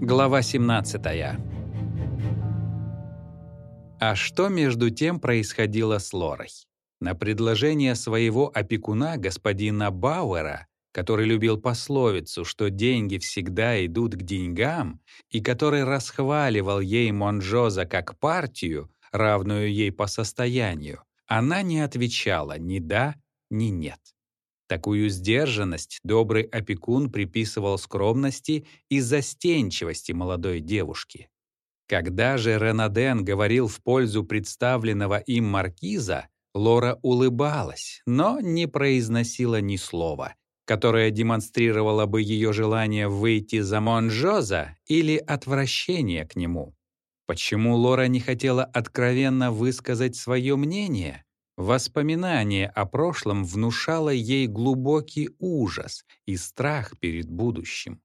Глава 17 А что между тем происходило с Лорой? На предложение своего опекуна, господина Бауэра, который любил пословицу, что деньги всегда идут к деньгам, и который расхваливал ей Монжоза как партию, равную ей по состоянию, она не отвечала ни «да», ни «нет». Такую сдержанность добрый опекун приписывал скромности и застенчивости молодой девушки. Когда же Ренаден говорил в пользу представленного им маркиза, Лора улыбалась, но не произносила ни слова, которое демонстрировало бы ее желание выйти за Монжоза или отвращение к нему. Почему Лора не хотела откровенно высказать свое мнение? Воспоминание о прошлом внушало ей глубокий ужас и страх перед будущим.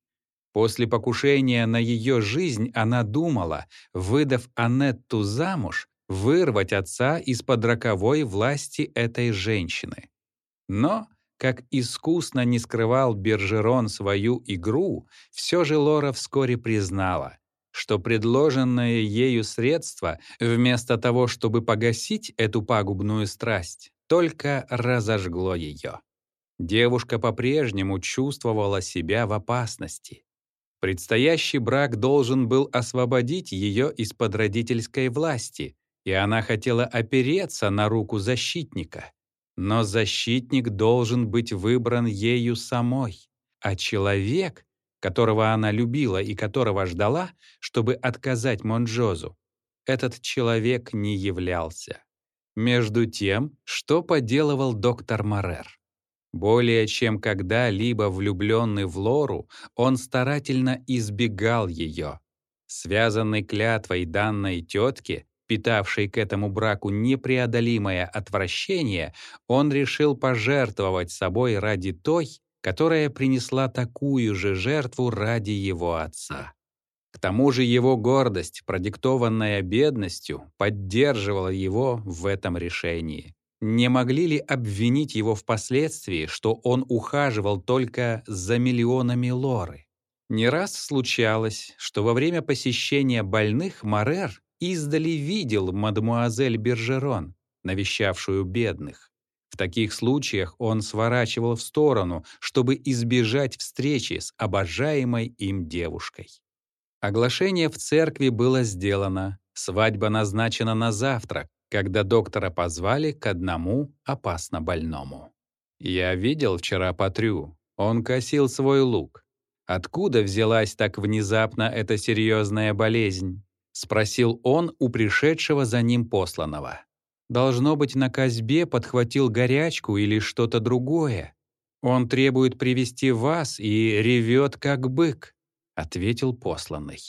После покушения на ее жизнь она думала, выдав Анетту замуж, вырвать отца из-под роковой власти этой женщины. Но, как искусно не скрывал Бержерон свою игру, все же Лора вскоре признала, что предложенное ею средство, вместо того, чтобы погасить эту пагубную страсть, только разожгло ее. Девушка по-прежнему чувствовала себя в опасности. Предстоящий брак должен был освободить ее из-под родительской власти, и она хотела опереться на руку защитника. Но защитник должен быть выбран ею самой, а человек — которого она любила и которого ждала, чтобы отказать Монжозу, этот человек не являлся. Между тем, что поделывал доктор Марер? Более чем когда-либо влюбленный в Лору, он старательно избегал ее. Связанный клятвой данной тетке, питавшей к этому браку непреодолимое отвращение, он решил пожертвовать собой ради той, которая принесла такую же жертву ради его отца. К тому же его гордость, продиктованная бедностью, поддерживала его в этом решении. Не могли ли обвинить его впоследствии, что он ухаживал только за миллионами лоры? Не раз случалось, что во время посещения больных Марер издали видел мадмуазель Бержерон, навещавшую бедных. Таких случаях он сворачивал в сторону, чтобы избежать встречи с обожаемой им девушкой. Оглашение в церкви было сделано, свадьба назначена на завтра, когда доктора позвали к одному опасно больному. Я видел вчера Патрю, он косил свой лук. Откуда взялась так внезапно эта серьезная болезнь? Спросил он у пришедшего за ним посланного. Должно быть, на Казбе подхватил горячку или что-то другое. Он требует привести вас и ревет, как бык», — ответил посланный.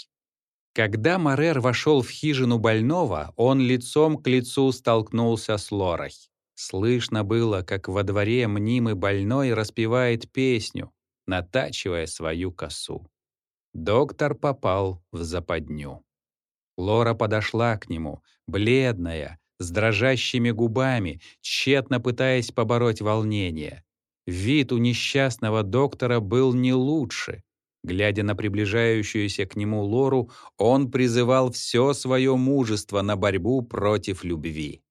Когда Марер вошел в хижину больного, он лицом к лицу столкнулся с Лорой. Слышно было, как во дворе мнимый больной распевает песню, натачивая свою косу. Доктор попал в западню. Лора подошла к нему, бледная, с дрожащими губами, тщетно пытаясь побороть волнение. Вид у несчастного доктора был не лучше. Глядя на приближающуюся к нему Лору, он призывал все свое мужество на борьбу против любви.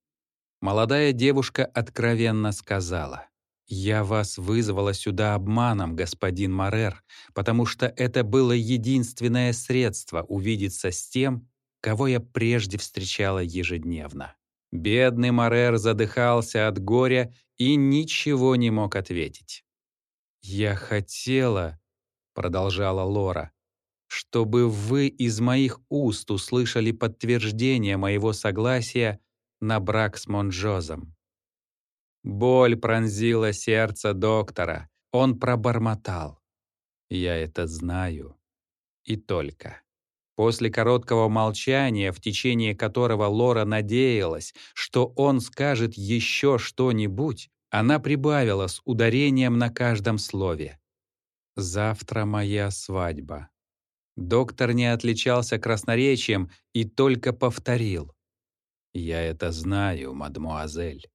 Молодая девушка откровенно сказала, «Я вас вызвала сюда обманом, господин Марер, потому что это было единственное средство увидеться с тем, кого я прежде встречала ежедневно». Бедный Марер задыхался от горя и ничего не мог ответить. «Я хотела», — продолжала Лора, «чтобы вы из моих уст услышали подтверждение моего согласия на брак с Монжозом». Боль пронзила сердце доктора. Он пробормотал. «Я это знаю. И только». После короткого молчания, в течение которого Лора надеялась, что он скажет еще что-нибудь, она прибавила с ударением на каждом слове. «Завтра моя свадьба». Доктор не отличался красноречием и только повторил. «Я это знаю, мадмуазель».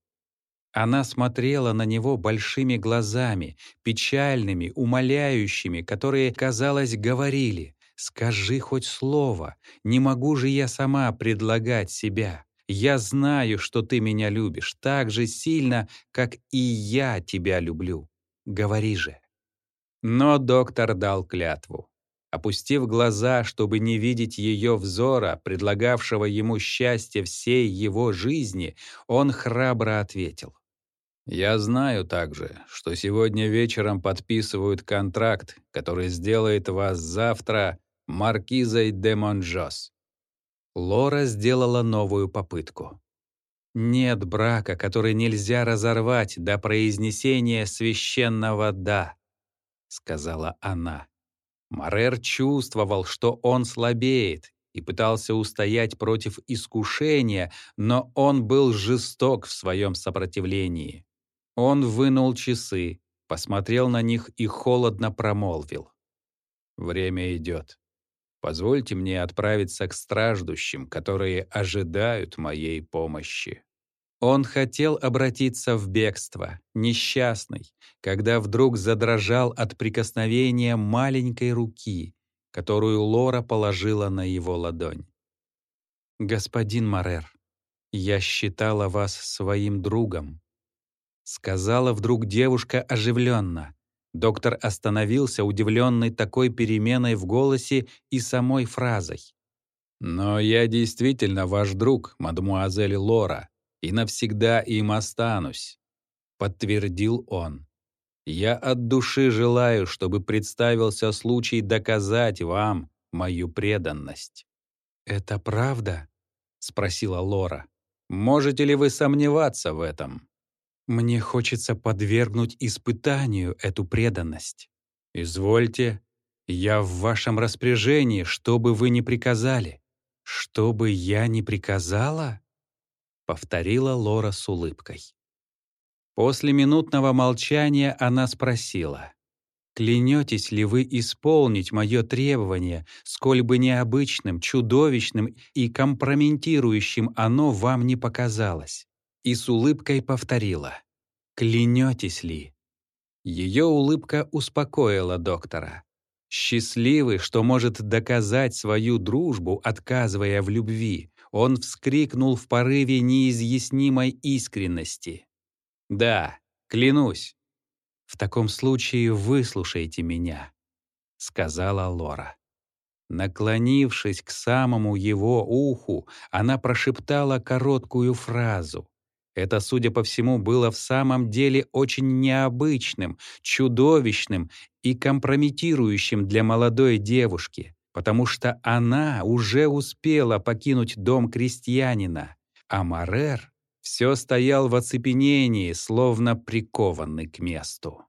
Она смотрела на него большими глазами, печальными, умоляющими, которые, казалось, говорили скажи хоть слово. Не могу же я сама предлагать себя. Я знаю, что ты меня любишь так же сильно, как и я тебя люблю. Говори же». Но доктор дал клятву. Опустив глаза, чтобы не видеть ее взора, предлагавшего ему счастье всей его жизни, он храбро ответил. «Я знаю также, что сегодня вечером подписывают контракт, который сделает вас завтра маркизой де Монжос». Лора сделала новую попытку. «Нет брака, который нельзя разорвать до произнесения священного «да», — сказала она. Марер чувствовал, что он слабеет, и пытался устоять против искушения, но он был жесток в своем сопротивлении. Он вынул часы, посмотрел на них и холодно промолвил. «Время идет. Позвольте мне отправиться к страждущим, которые ожидают моей помощи». Он хотел обратиться в бегство, несчастный, когда вдруг задрожал от прикосновения маленькой руки, которую Лора положила на его ладонь. «Господин Марер, я считала вас своим другом», сказала вдруг девушка оживленно. Доктор остановился, удивленный такой переменой в голосе и самой фразой. «Но я действительно ваш друг, мадемуазель Лора», и навсегда им останусь», — подтвердил он. «Я от души желаю, чтобы представился случай доказать вам мою преданность». «Это правда?» — спросила Лора. «Можете ли вы сомневаться в этом?» «Мне хочется подвергнуть испытанию эту преданность». «Извольте, я в вашем распоряжении, что бы вы ни приказали». «Что бы я ни приказала?» — повторила Лора с улыбкой. После минутного молчания она спросила, «Клянетесь ли вы исполнить мое требование, сколь бы необычным, чудовищным и компрометирующим оно вам не показалось?» И с улыбкой повторила, «Клянетесь ли?» Ее улыбка успокоила доктора. Счастливый, что может доказать свою дружбу, отказывая в любви, он вскрикнул в порыве неизъяснимой искренности. «Да, клянусь». «В таком случае выслушайте меня», — сказала Лора. Наклонившись к самому его уху, она прошептала короткую фразу. Это, судя по всему, было в самом деле очень необычным, чудовищным и компрометирующим для молодой девушки потому что она уже успела покинуть дом крестьянина, а Марер все стоял в оцепенении, словно прикованный к месту.